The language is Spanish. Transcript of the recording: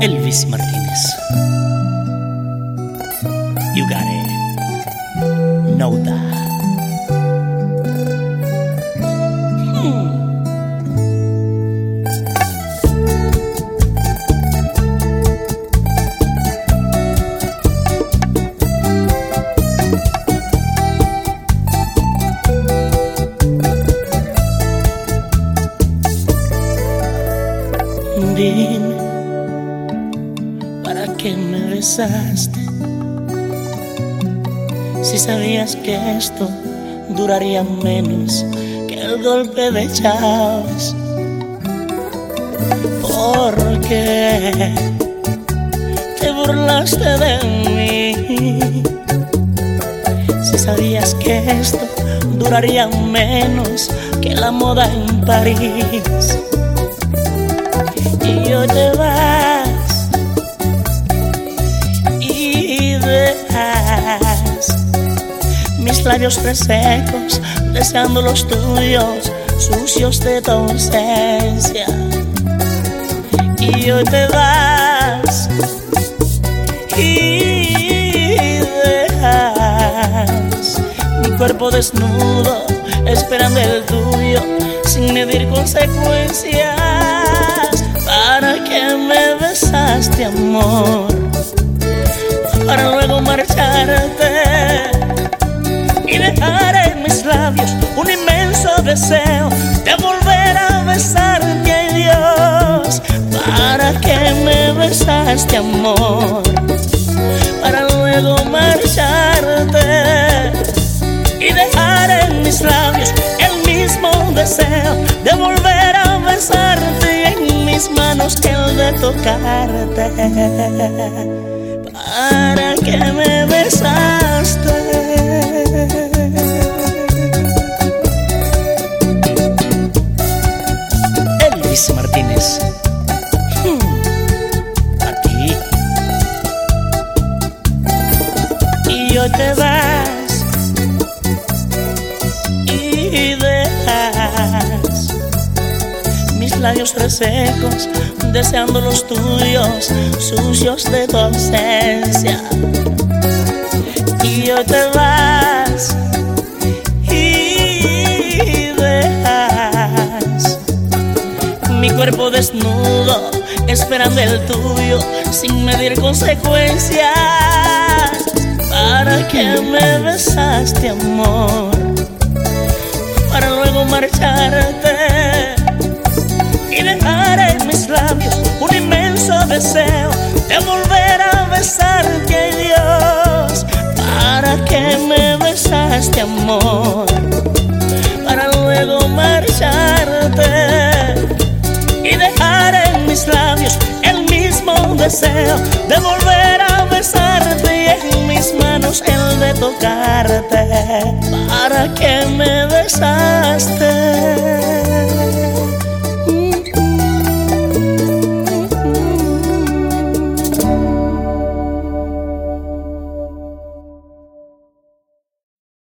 Elvis Martínez. You got it. No doubt. ¿Para qué me besaste? Si sabías que esto duraría menos que el golpe de Chávez. ¿Por qué te burlaste de mí? Si sabías que esto duraría menos que la moda en París y hoy te mis labios resecos deseando los tuyos sucios de tu ausencia y hoy te vas y dejas mi cuerpo desnudo esperando el tuyo sin medir consecuencias ¿Para qué me besaste, amor? Para luego marcharte deseo de volver a besarte, Dios. ¿Para qué me besaste, amor? Para luego marcharte y dejar en mis labios el mismo deseo de volver a besarte en mis manos el de tocarte. ¿Para qué me besaste? Te vas y dejas mis labios resecos, deseando los tuyos, sucios de tu ausencia. Y hoy te vas y dejas mi cuerpo desnudo, esperando el tuyo, sin medir consecuencias. ¿Para qué me besaste, amor? Para luego marcharte y dejar en mis labios un inmenso deseo de volver a besarte, Dios. ¿Para qué me besaste, amor? Para luego marcharte y dejar en mis labios el mismo deseo de volver a besarte el de tocarte. ¿Para qué me besaste?